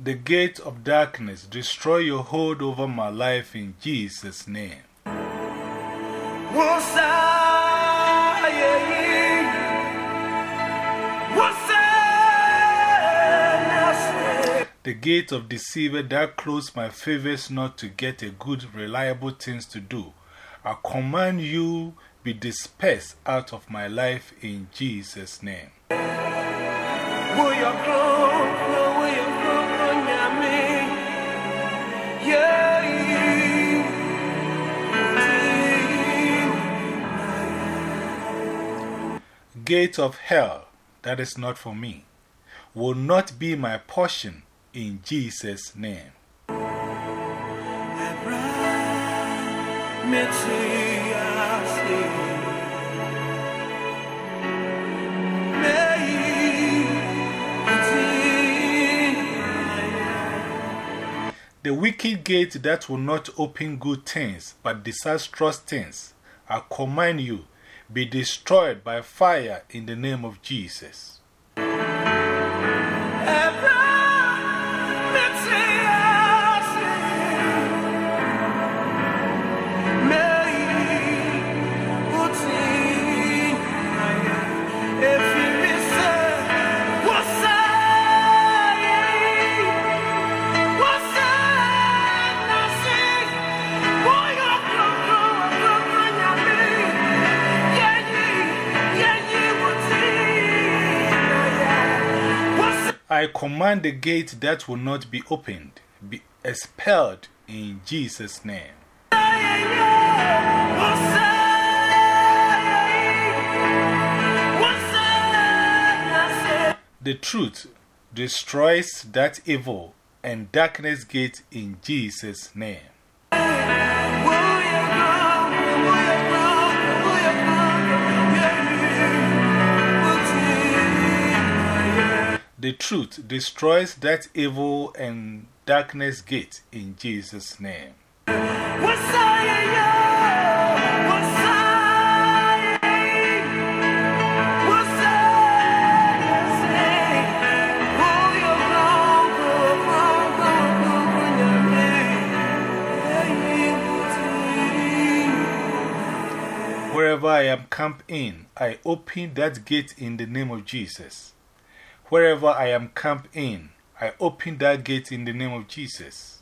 The gate of darkness destroy your hold over my life in Jesus' name. The gate of deceiver that close my favors not to get a good, reliable things to do. I command you be dispersed out of my life in Jesus' name. Gate of hell, that is not for me, will not be my portion in Jesus' name. The wicked gate that will not open good things but disastrous things, I command you, be destroyed by fire in the name of Jesus. I command the gate that will not be opened, be expelled in Jesus' name. The truth destroys that evil and darkness gate in Jesus' name. The truth destroys that evil and darkness gate in Jesus' name. Wherever I am camped in, I open that gate in the name of Jesus. Wherever I am camped in, I open that gate in the name of Jesus.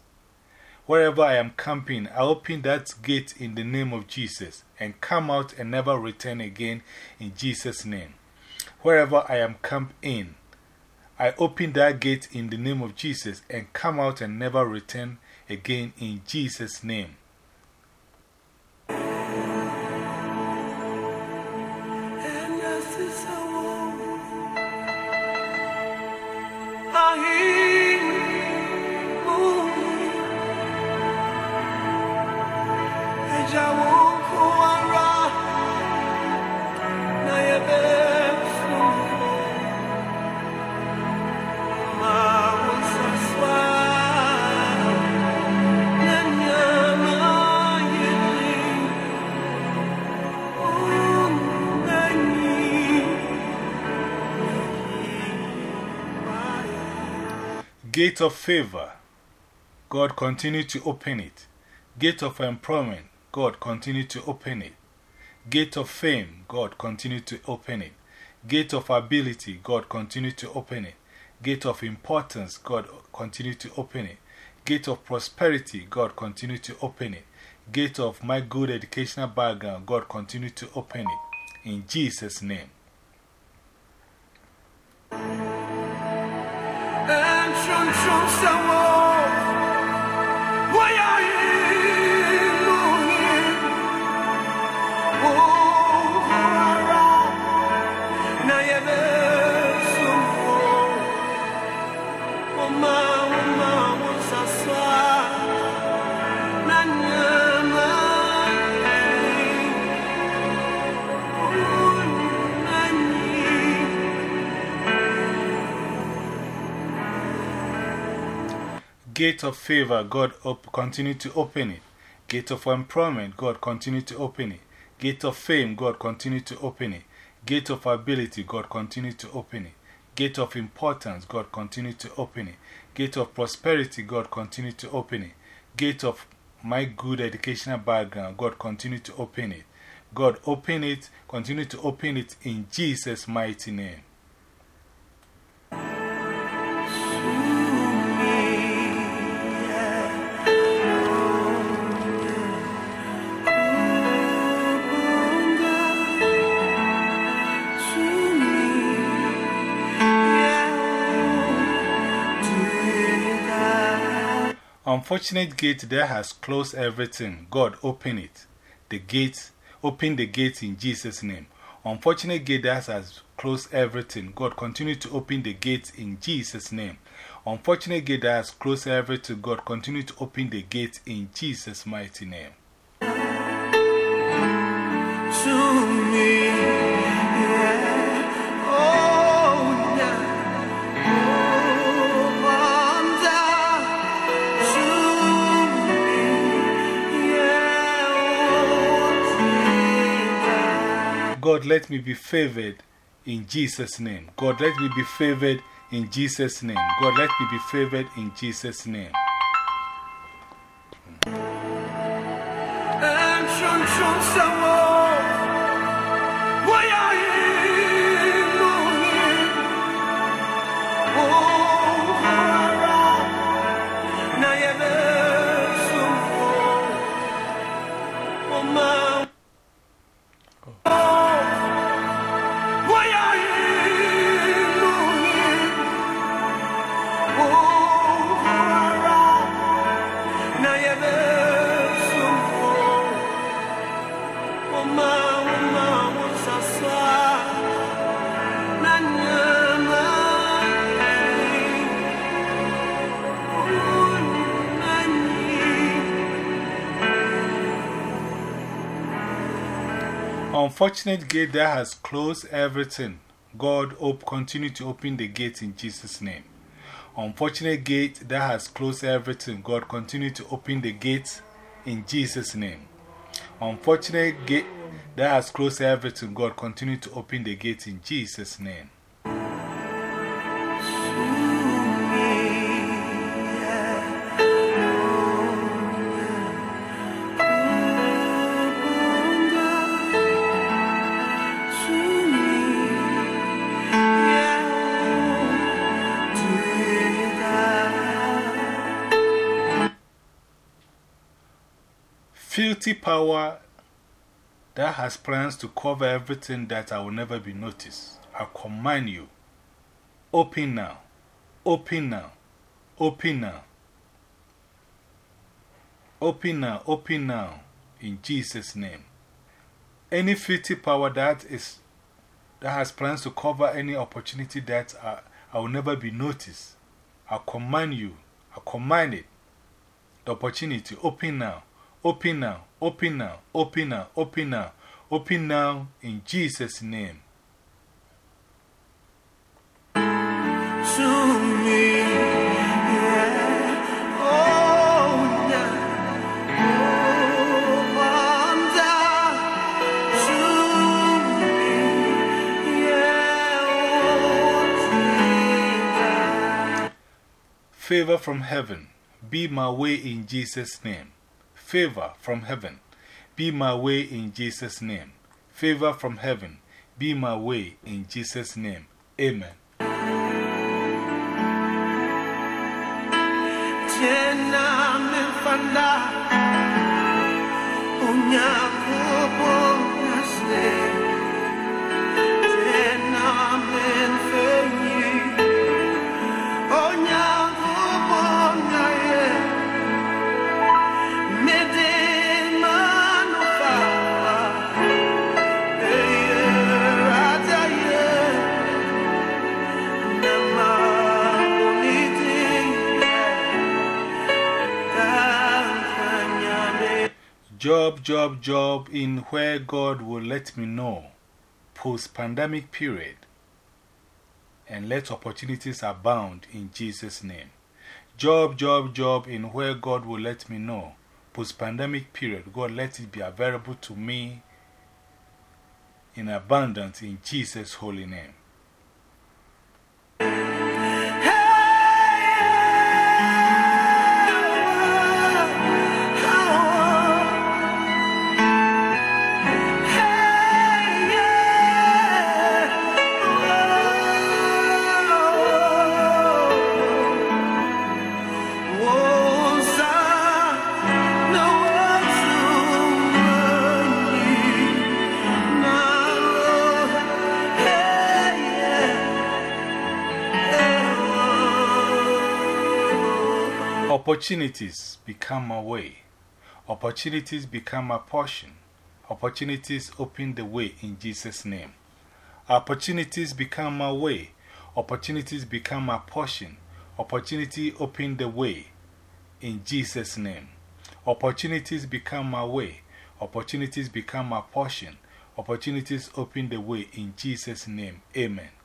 Wherever I am camping, I open that gate in the name of Jesus and come out and never return again in Jesus' name. Wherever I am camped in, I open that gate in the name of Jesus and come out and never return again in Jesus' name. Gate of favor, God continue to open it. Gate of employment, God continue to open it. Gate of fame, God continue to open it. Gate of ability, God continue to open it. Gate of importance, God continue to open it. Gate of prosperity, God continue to open it. Gate of my good educational background, God continue to open it. In Jesus' name. Chum chum Gate of favor, God continue to open it. Gate of employment, God continue to open it. Gate of fame, God continue to open it. Gate of ability, God continue to open it. Gate of importance, God continue to open it. Gate of prosperity, God continue to open it. Gate of my good educational background, God continue to open it. God open it, continue to open it in Jesus' mighty name. Unfortunate gate that has closed everything. God open it. The gate, open the gate in Jesus' name. Unfortunate gate that has closed everything. God continue to open the gate in Jesus' name. Unfortunate gate that has closed everything. God continue to open the gate in Jesus' mighty name. To me. God, let me be favored in Jesus' name. God, let me be favored in Jesus' name. God, let me be favored in Jesus' name. Unfortunate gate that has closed everything. God op continue to open the gate in Jesus' name. Unfortunate gate that has closed everything. God continue to open the gate in Jesus' name. Unfortunate gate that has closed everything. God continue to open the gate in Jesus' name. Power that has plans to cover everything that I will never be noticed. I command you, open now, open now, open now, open now, open now, in Jesus' name. Any filthy power that is that has plans to cover any opportunity that I, I will never be noticed, I command you, I command it, the opportunity, open now. Open now, open now, open now, open now, open now in Jesus' name. To me, Favor from heaven, be my way in Jesus' name favor from heaven. Be my way in Jesus' name. Favor from heaven. Be my way in Jesus' name. Amen. Job, job, job in where God will let me know post pandemic period and let opportunities abound in Jesus' name. Job, job, job in where God will let me know. Post pandemic period, God let it be available to me in abundance in Jesus' holy name. Opportunities become my way. Opportunities become my portion. Opportunities open the way in Jesus' name. Opportunities become my way. Opportunities become my portion. Opportunity open the way in Jesus' name. Opportunities become my way. Opportunities become my portion. Opportunities open the way in Jesus' name. Amen.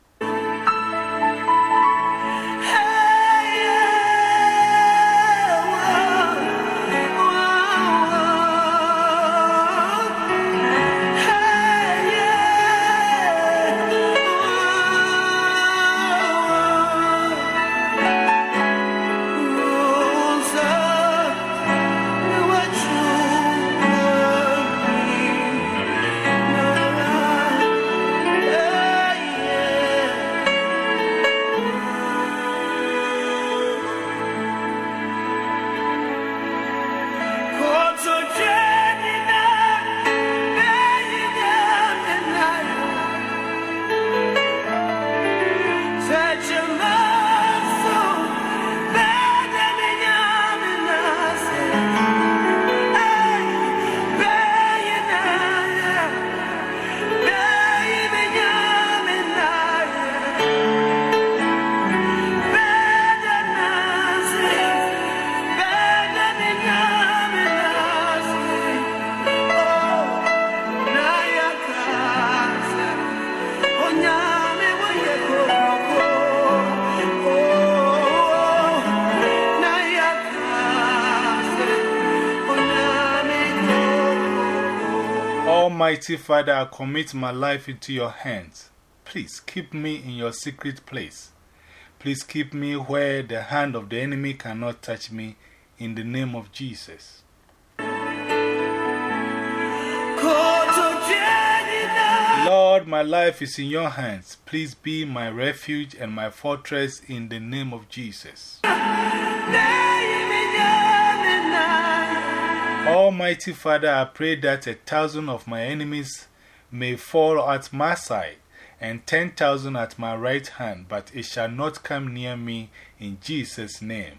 Almighty Father, I commit my life into your hands. Please keep me in your secret place. Please keep me where the hand of the enemy cannot touch me in the name of Jesus. Lord, my life is in your hands. Please be my refuge and my fortress in the name of Jesus. Almighty Father, I pray that a thousand of my enemies may fall at my side and ten thousand at my right hand, but it shall not come near me in Jesus' name.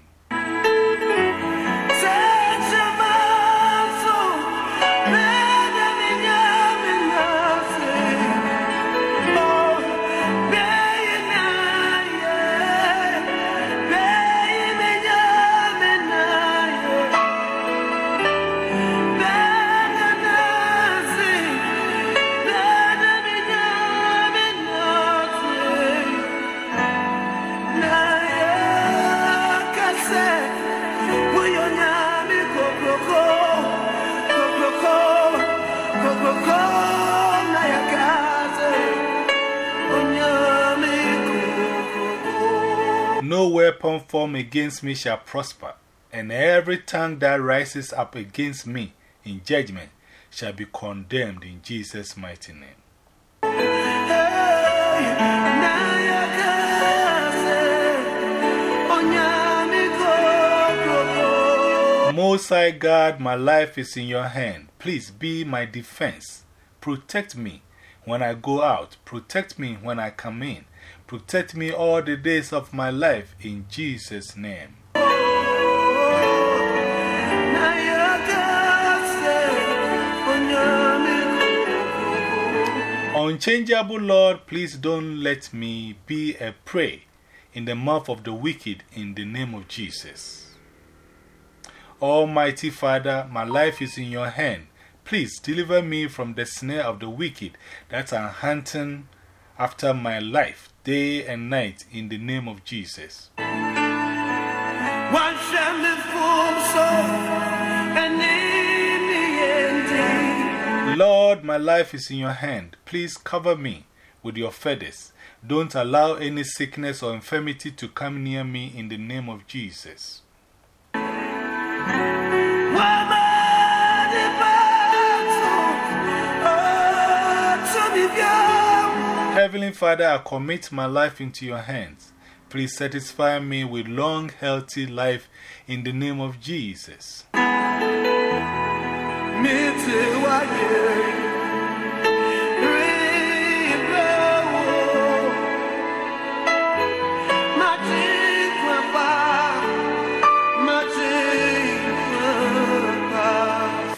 Formed against me shall prosper, and every tongue that rises up against me in judgment shall be condemned in Jesus' mighty name. Most High God, my life is in your hand. Please be my defense. Protect me when I go out. Protect me when I come in. Protect me all the days of my life in Jesus' name. Unchangeable Lord, please don't let me be a prey in the mouth of the wicked in the name of Jesus. Almighty Father, my life is in your hand. Please deliver me from the snare of the wicked that are hunting after my life day and night in the name of Jesus. Lord, my life is in your hand. Please cover me with your feathers. Don't allow any sickness or infirmity to come near me in the name of Jesus. Heavenly Father, I commit my life into your hands. Please satisfy me with long, healthy life in the name of Jesus.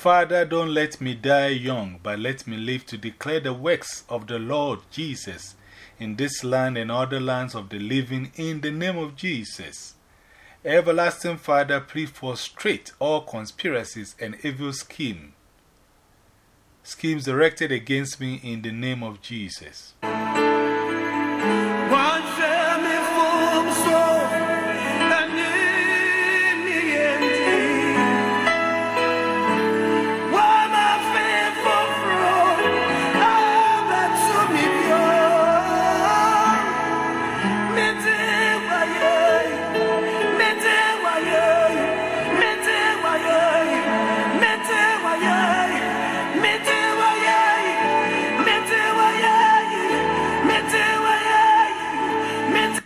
Father, don't let me die young, but let me live to declare the works of the Lord Jesus in this land and other lands of the living in the name of Jesus. Everlasting Father, please frustrate all conspiracies and evil schemes, schemes directed against me in the name of Jesus.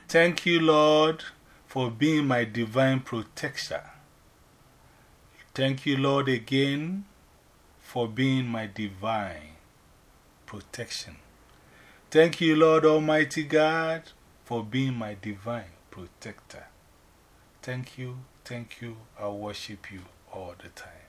Thank you, Lord, for being my divine protector. Thank you, Lord, again for being my divine protection. Thank you, Lord Almighty God, for being my divine protector. Thank you, thank you. I worship you all the time.